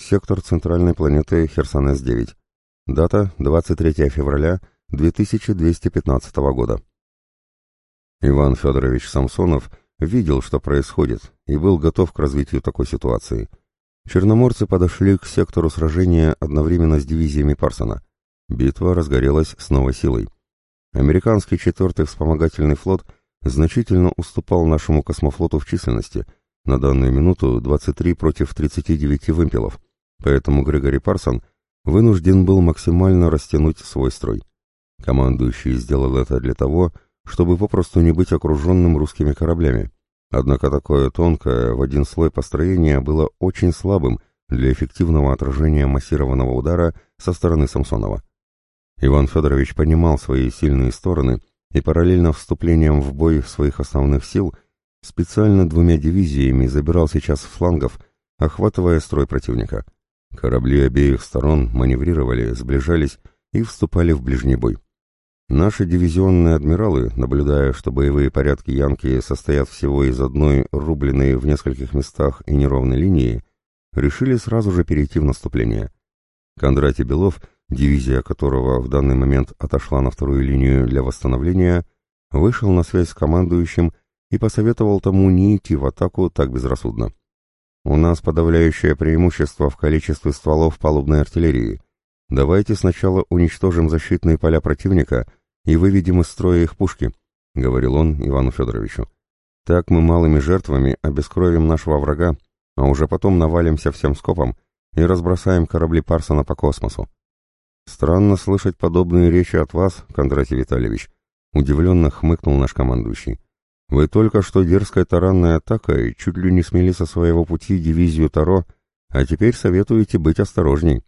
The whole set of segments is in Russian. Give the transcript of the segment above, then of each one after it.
Сектор центральной планеты Херсонес-9. Дата 23 февраля 2215 года. Иван Федорович Самсонов видел, что происходит, и был готов к развитию такой ситуации. Черноморцы подошли к сектору сражения одновременно с дивизиями Парсона. Битва разгорелась с новой силой. Американский четвертый вспомогательный флот значительно уступал нашему космофлоту в численности, на данную минуту 23 против 39 вымпелов – поэтому Грегори Парсон вынужден был максимально растянуть свой строй. Командующий сделал это для того, чтобы попросту не быть окруженным русскими кораблями. Однако такое тонкое в один слой построение было очень слабым для эффективного отражения массированного удара со стороны Самсонова. Иван Федорович понимал свои сильные стороны и параллельно вступлением в бой своих основных сил специально двумя дивизиями забирал сейчас флангов, охватывая строй противника – Корабли обеих сторон маневрировали, сближались и вступали в ближний бой. Наши дивизионные адмиралы, наблюдая, что боевые порядки Янки состоят всего из одной рубленной в нескольких местах и неровной линии, решили сразу же перейти в наступление. Кондратий Белов, дивизия которого в данный момент отошла на вторую линию для восстановления, вышел на связь с командующим и посоветовал тому не идти в атаку так безрассудно. У нас подавляющее преимущество в количестве стволов палубной артиллерии. Давайте сначала уничтожим защитные поля противника и выведем из строя их пушки, — говорил он Ивану Федоровичу. Так мы малыми жертвами обескровим нашего врага, а уже потом навалимся всем скопом и разбросаем корабли Парсона по космосу. Странно слышать подобные речи от вас, Кондратий Витальевич, — удивленно хмыкнул наш командующий. Вы только что дерзкой таранной атакой чуть ли не смели со своего пути дивизию Таро, а теперь советуете быть осторожней.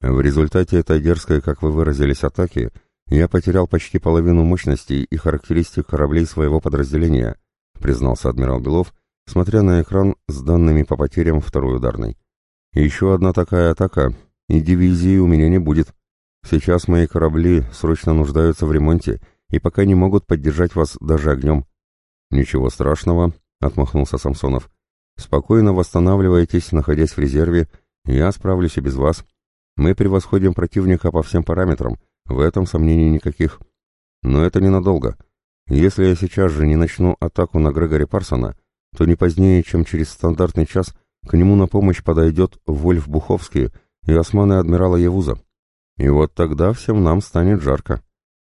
В результате этой дерзкой, как вы выразились, атаки, я потерял почти половину мощностей и характеристик кораблей своего подразделения, признался адмирал Белов, смотря на экран с данными по потерям второй ударной. Еще одна такая атака, и дивизии у меня не будет. Сейчас мои корабли срочно нуждаются в ремонте и пока не могут поддержать вас даже огнем. «Ничего страшного», — отмахнулся Самсонов. «Спокойно восстанавливайтесь, находясь в резерве. Я справлюсь и без вас. Мы превосходим противника по всем параметрам, в этом сомнений никаких. Но это ненадолго. Если я сейчас же не начну атаку на Грегори Парсона, то не позднее, чем через стандартный час, к нему на помощь подойдет Вольф Буховский и османы адмирала Евуза. И вот тогда всем нам станет жарко.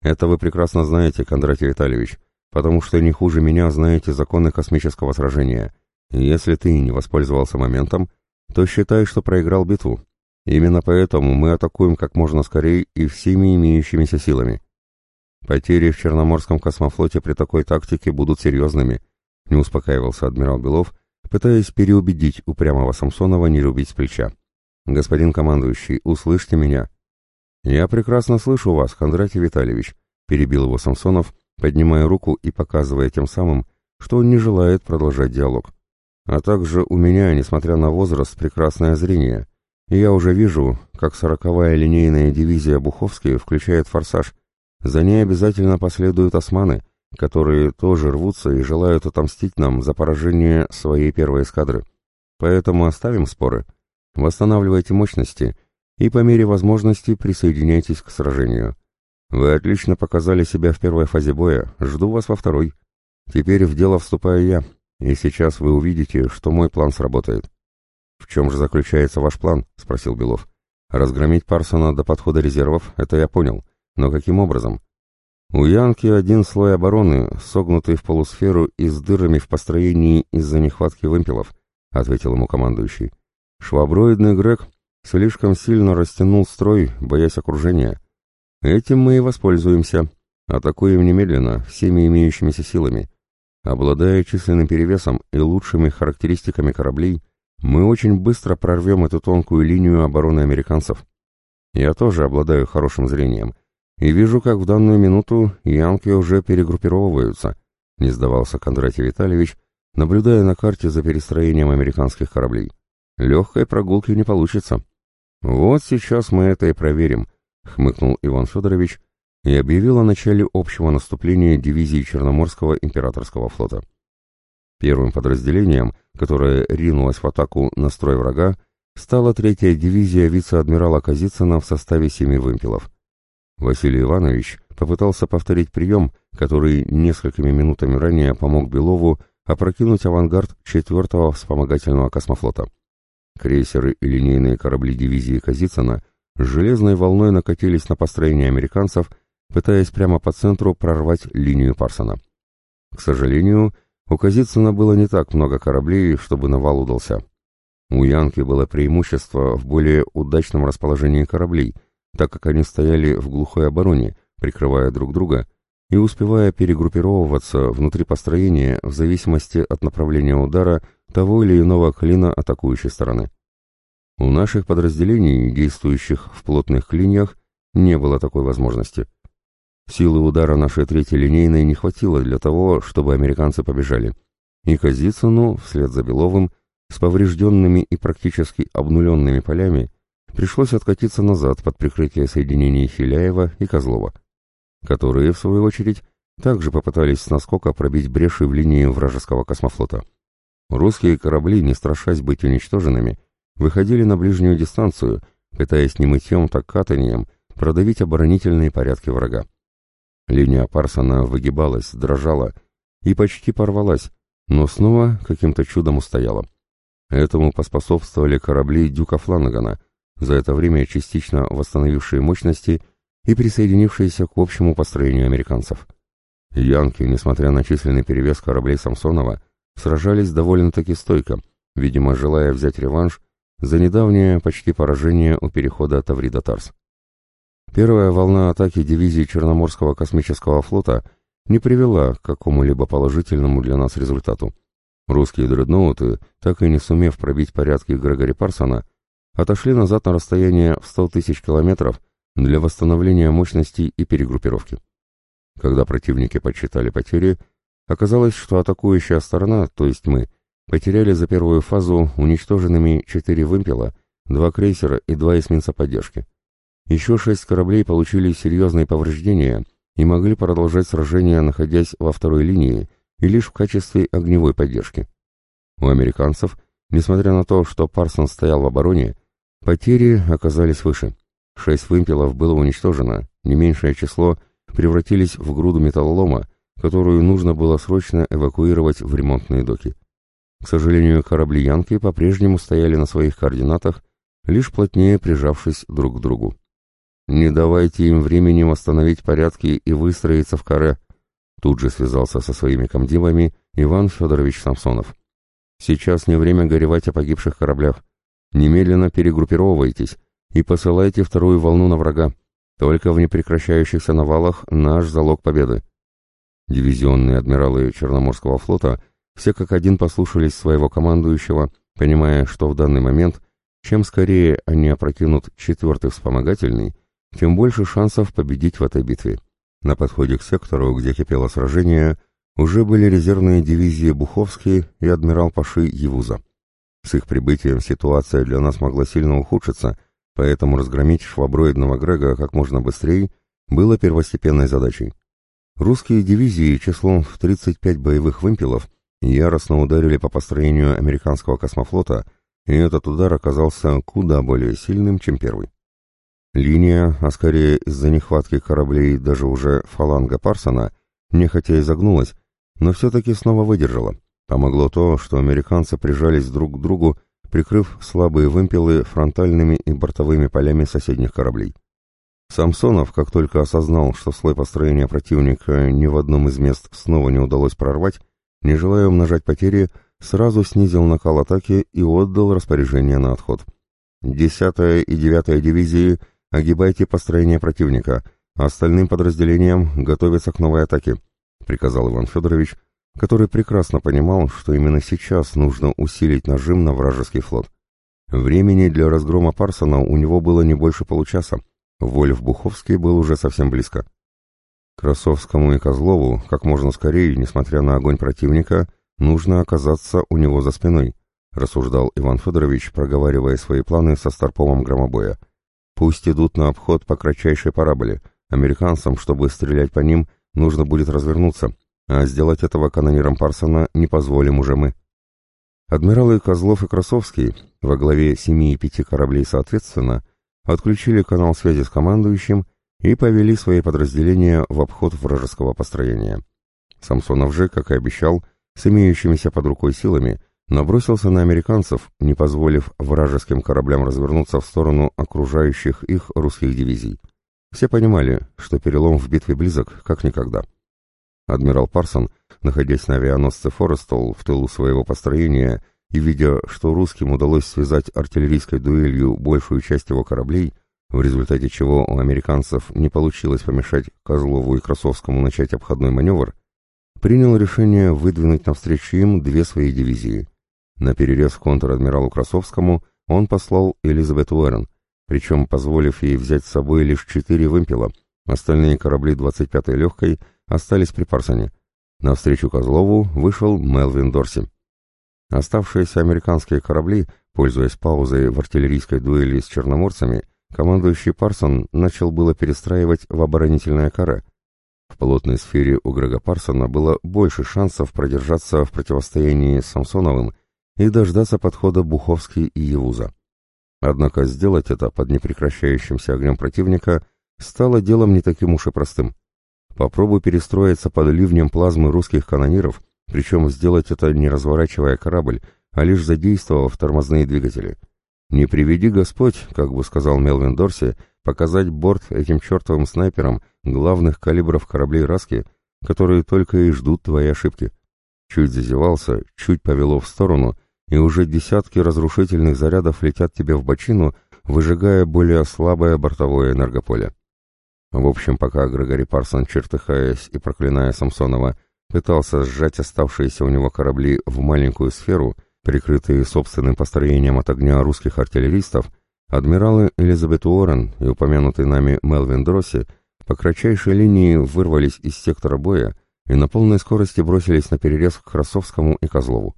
Это вы прекрасно знаете, Кондратий Витальевич потому что не хуже меня знаете законы космического сражения. И если ты не воспользовался моментом, то считай, что проиграл битву. Именно поэтому мы атакуем как можно скорее и всеми имеющимися силами. Потери в Черноморском космофлоте при такой тактике будут серьезными, не успокаивался адмирал Белов, пытаясь переубедить упрямого Самсонова не любить с плеча. «Господин командующий, услышьте меня». «Я прекрасно слышу вас, Кондратий Витальевич», — перебил его Самсонов, поднимая руку и показывая тем самым, что он не желает продолжать диалог. А также у меня, несмотря на возраст, прекрасное зрение, и я уже вижу, как сороковая линейная дивизия Буховский включает форсаж. За ней обязательно последуют османы, которые тоже рвутся и желают отомстить нам за поражение своей первой эскадры. Поэтому оставим споры, восстанавливайте мощности и по мере возможности присоединяйтесь к сражению. Вы отлично показали себя в первой фазе боя, жду вас во второй. Теперь в дело вступаю я, и сейчас вы увидите, что мой план сработает. В чем же заключается ваш план? спросил Белов. Разгромить Парсона до подхода резервов, это я понял. Но каким образом? У Янки один слой обороны, согнутый в полусферу и с дырами в построении из-за нехватки вымпелов, ответил ему командующий. Шваброидный Грег слишком сильно растянул строй, боясь окружения. Этим мы и воспользуемся. Атакуем немедленно, всеми имеющимися силами. Обладая численным перевесом и лучшими характеристиками кораблей, мы очень быстро прорвем эту тонкую линию обороны американцев. Я тоже обладаю хорошим зрением, и вижу, как в данную минуту янки уже перегруппировываются, не сдавался Кондратий Витальевич, наблюдая на карте за перестроением американских кораблей. Легкой прогулки не получится. Вот сейчас мы это и проверим, хмыкнул Иван Федорович и объявил о начале общего наступления дивизии Черноморского императорского флота. Первым подразделением, которое ринулось в атаку на строй врага, стала третья дивизия вице-адмирала Казицына в составе семи вымпелов. Василий Иванович попытался повторить прием, который несколькими минутами ранее помог Белову опрокинуть авангард четвертого вспомогательного космофлота. Крейсеры и линейные корабли дивизии Казицына железной волной накатились на построение американцев, пытаясь прямо по центру прорвать линию Парсона. К сожалению, у Казицына было не так много кораблей, чтобы навал удался. У Янки было преимущество в более удачном расположении кораблей, так как они стояли в глухой обороне, прикрывая друг друга и успевая перегруппировываться внутри построения в зависимости от направления удара того или иного клина атакующей стороны. У наших подразделений, действующих в плотных линиях, не было такой возможности. Силы удара нашей третьей линейной не хватило для того, чтобы американцы побежали, и Казицыну, вслед за Беловым, с поврежденными и практически обнуленными полями, пришлось откатиться назад под прикрытие соединений Хиляева и Козлова, которые, в свою очередь, также попытались с наскока пробить бреши в линии вражеского космофлота. Русские корабли, не страшась быть уничтоженными, выходили на ближнюю дистанцию, пытаясь не мытьем, так катанием продавить оборонительные порядки врага. Линия Парсона выгибалась, дрожала и почти порвалась, но снова каким-то чудом устояла. Этому поспособствовали корабли Дюка Фланагана, за это время частично восстановившие мощности и присоединившиеся к общему построению американцев. Янки, несмотря на численный перевес кораблей Самсонова, сражались довольно-таки стойко, видимо, желая взять реванш за недавнее почти поражение у перехода Таврида-Тарс. Первая волна атаки дивизии Черноморского космического флота не привела к какому-либо положительному для нас результату. Русские дредноуты, так и не сумев пробить порядки Грегори Парсона, отошли назад на расстояние в 100 тысяч километров для восстановления мощностей и перегруппировки. Когда противники подсчитали потери, оказалось, что атакующая сторона, то есть мы, потеряли за первую фазу уничтоженными четыре вымпела, два крейсера и два эсминца поддержки. Еще шесть кораблей получили серьезные повреждения и могли продолжать сражение, находясь во второй линии, и лишь в качестве огневой поддержки. У американцев, несмотря на то, что Парсон стоял в обороне, потери оказались выше. Шесть вымпелов было уничтожено, не меньшее число превратились в груду металлолома, которую нужно было срочно эвакуировать в ремонтные доки. К сожалению, корабли Янки по-прежнему стояли на своих координатах, лишь плотнее прижавшись друг к другу. «Не давайте им времени восстановить порядки и выстроиться в каре», Тут же связался со своими комдивами Иван Федорович Самсонов. «Сейчас не время горевать о погибших кораблях. Немедленно перегруппировывайтесь и посылайте вторую волну на врага. Только в непрекращающихся навалах наш залог победы». Дивизионные адмиралы Черноморского флота все как один послушались своего командующего, понимая, что в данный момент, чем скорее они опрокинут четвертый вспомогательный, тем больше шансов победить в этой битве. На подходе к сектору, где кипело сражение, уже были резервные дивизии Буховский и адмирал Паши Евуза. С их прибытием ситуация для нас могла сильно ухудшиться, поэтому разгромить шваброидного Грега как можно быстрее было первостепенной задачей. Русские дивизии числом в 35 боевых вымпелов яростно ударили по построению американского космофлота, и этот удар оказался куда более сильным, чем первый. Линия, а скорее из-за нехватки кораблей даже уже фаланга Парсона, нехотя изогнулась, но все-таки снова выдержала. Помогло то, что американцы прижались друг к другу, прикрыв слабые вымпелы фронтальными и бортовыми полями соседних кораблей. Самсонов, как только осознал, что слой построения противника ни в одном из мест снова не удалось прорвать, не желая умножать потери, сразу снизил накал атаки и отдал распоряжение на отход. Десятая и девятая дивизии огибайте построение противника, а остальным подразделениям готовиться к новой атаке», — приказал Иван Федорович, который прекрасно понимал, что именно сейчас нужно усилить нажим на вражеский флот. Времени для разгрома Парсона у него было не больше получаса. Вольф Буховский был уже совсем близко. Красовскому и Козлову как можно скорее, несмотря на огонь противника, нужно оказаться у него за спиной, рассуждал Иван Федорович, проговаривая свои планы со старпомом громобоя. Пусть идут на обход по кратчайшей параболе. Американцам, чтобы стрелять по ним, нужно будет развернуться, а сделать этого канонирам Парсона не позволим уже мы. Адмиралы Козлов и Красовский, во главе семи и пяти кораблей соответственно, отключили канал связи с командующим и повели свои подразделения в обход вражеского построения. Самсонов же, как и обещал, с имеющимися под рукой силами, набросился на американцев, не позволив вражеским кораблям развернуться в сторону окружающих их русских дивизий. Все понимали, что перелом в битве близок, как никогда. Адмирал Парсон, находясь на авианосце Форестол в тылу своего построения и видя, что русским удалось связать артиллерийской дуэлью большую часть его кораблей, в результате чего у американцев не получилось помешать Козлову и Красовскому начать обходной маневр, принял решение выдвинуть навстречу им две свои дивизии. На перерез контр-адмиралу Красовскому он послал Элизабет Уэрон, причем позволив ей взять с собой лишь четыре вымпела, остальные корабли 25-й легкой – остались при Парсоне. Навстречу Козлову вышел Мелвин Дорси. Оставшиеся американские корабли, пользуясь паузой в артиллерийской дуэли с черноморцами, командующий Парсон начал было перестраивать в оборонительное каре. В плотной сфере у Грега Парсона было больше шансов продержаться в противостоянии с Самсоновым и дождаться подхода Буховский и Евуза. Однако сделать это под непрекращающимся огнем противника стало делом не таким уж и простым. Попробуй перестроиться под ливнем плазмы русских канониров, причем сделать это не разворачивая корабль, а лишь задействовав тормозные двигатели. «Не приведи Господь», как бы сказал Мелвин Дорси, показать борт этим чертовым снайперам главных калибров кораблей Раски, которые только и ждут твоей ошибки. Чуть зазевался, чуть повело в сторону, и уже десятки разрушительных зарядов летят тебе в бочину, выжигая более слабое бортовое энергополе. В общем, пока Грегори Парсон, чертыхаясь и проклиная Самсонова, пытался сжать оставшиеся у него корабли в маленькую сферу, прикрытые собственным построением от огня русских артиллеристов, адмиралы Элизабет Уоррен и упомянутый нами Мелвин Дросси по кратчайшей линии вырвались из сектора боя и на полной скорости бросились на перерез к Красовскому и Козлову.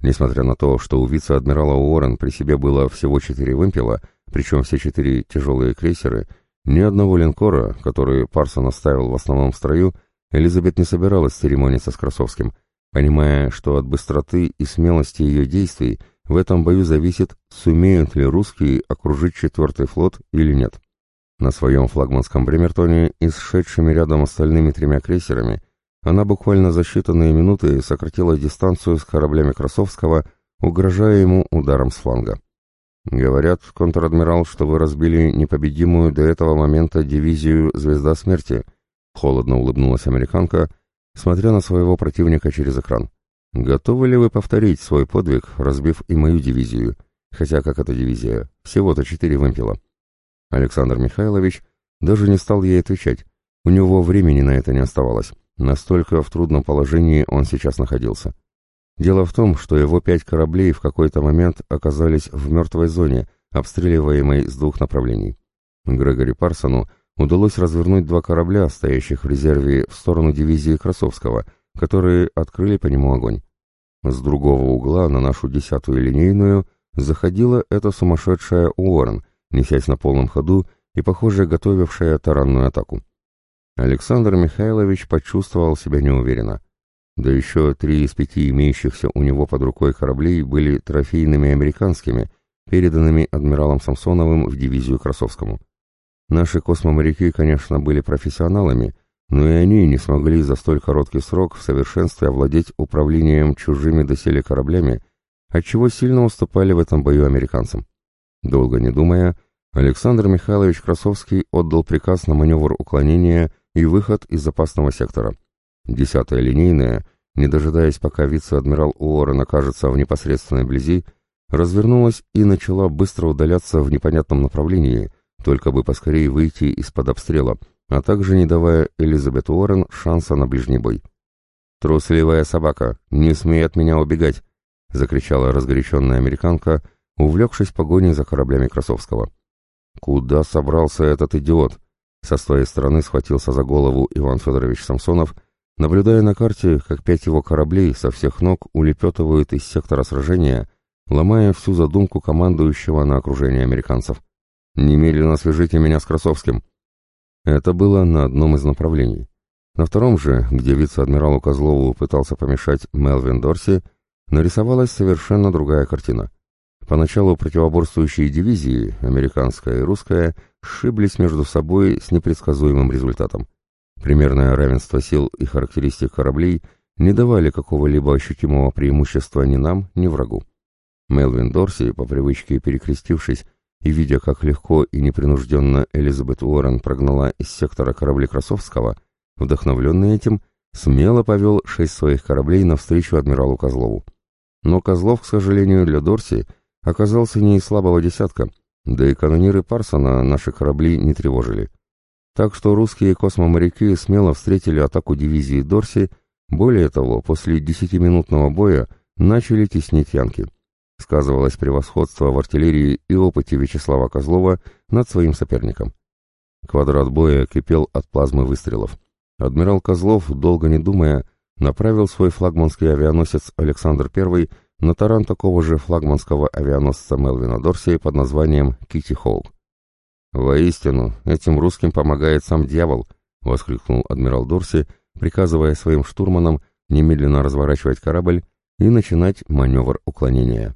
Несмотря на то, что у вице-адмирала Уоррен при себе было всего четыре вымпела, причем все четыре тяжелые крейсеры — ни одного линкора, который Парсон оставил в основном в строю, Элизабет не собиралась церемониться с Красовским, понимая, что от быстроты и смелости ее действий в этом бою зависит, сумеют ли русские окружить четвертый флот или нет. На своем флагманском Бремертоне и с шедшими рядом остальными тремя крейсерами она буквально за считанные минуты сократила дистанцию с кораблями Красовского, угрожая ему ударом с фланга. «Говорят, контр-адмирал, что вы разбили непобедимую до этого момента дивизию «Звезда смерти», — холодно улыбнулась американка, смотря на своего противника через экран. «Готовы ли вы повторить свой подвиг, разбив и мою дивизию? Хотя как эта дивизия? Всего-то четыре вымпела». Александр Михайлович даже не стал ей отвечать. У него времени на это не оставалось. Настолько в трудном положении он сейчас находился. Дело в том, что его пять кораблей в какой-то момент оказались в мертвой зоне, обстреливаемой с двух направлений. Грегори Парсону удалось развернуть два корабля, стоящих в резерве, в сторону дивизии Красовского, которые открыли по нему огонь. С другого угла на нашу десятую линейную заходила эта сумасшедшая Уоррен, несясь на полном ходу и, похоже, готовившая таранную атаку. Александр Михайлович почувствовал себя неуверенно. Да еще три из пяти имеющихся у него под рукой кораблей были трофейными американскими, переданными адмиралом Самсоновым в дивизию Красовскому. Наши космоморяки, конечно, были профессионалами, но и они не смогли за столь короткий срок в совершенстве овладеть управлением чужими доселе кораблями, отчего сильно уступали в этом бою американцам. Долго не думая, Александр Михайлович Красовский отдал приказ на маневр уклонения и выход из запасного сектора – Десятая линейная, не дожидаясь, пока вице-адмирал Уоррен окажется в непосредственной близи, развернулась и начала быстро удаляться в непонятном направлении, только бы поскорее выйти из-под обстрела, а также не давая Элизабет Уоррен шанса на ближний бой. «Трусливая собака, не смей от меня убегать!» — закричала разгоряченная американка, увлекшись погоней за кораблями Красовского. «Куда собрался этот идиот?» Со своей стороны схватился за голову Иван Федорович Самсонов, наблюдая на карте, как пять его кораблей со всех ног улепетывают из сектора сражения, ломая всю задумку командующего на окружение американцев. «Немедленно свяжите меня с Красовским!» Это было на одном из направлений. На втором же, где вице-адмиралу Козлову пытался помешать Мелвин Дорси, нарисовалась совершенно другая картина. Поначалу противоборствующие дивизии, американская и русская, сшиблись между собой с непредсказуемым результатом. Примерное равенство сил и характеристик кораблей не давали какого-либо ощутимого преимущества ни нам, ни врагу. Мелвин Дорси, по привычке перекрестившись и видя, как легко и непринужденно Элизабет Уоррен прогнала из сектора корабли Красовского, вдохновленный этим, смело повел шесть своих кораблей навстречу адмиралу Козлову. Но Козлов, к сожалению, для Дорси оказался не из слабого десятка, да и канониры Парсона наши корабли не тревожили. Так что русские космоморяки смело встретили атаку дивизии Дорси, более того, после десятиминутного боя начали теснить янки. Сказывалось превосходство в артиллерии и опыте Вячеслава Козлова над своим соперником. Квадрат боя кипел от плазмы выстрелов. Адмирал Козлов, долго не думая, направил свой флагманский авианосец Александр I на таран такого же флагманского авианосца Мелвина Дорси под названием Кити Хоук. «Воистину, этим русским помогает сам дьявол!» — воскликнул адмирал Дорси, приказывая своим штурманам немедленно разворачивать корабль и начинать маневр уклонения.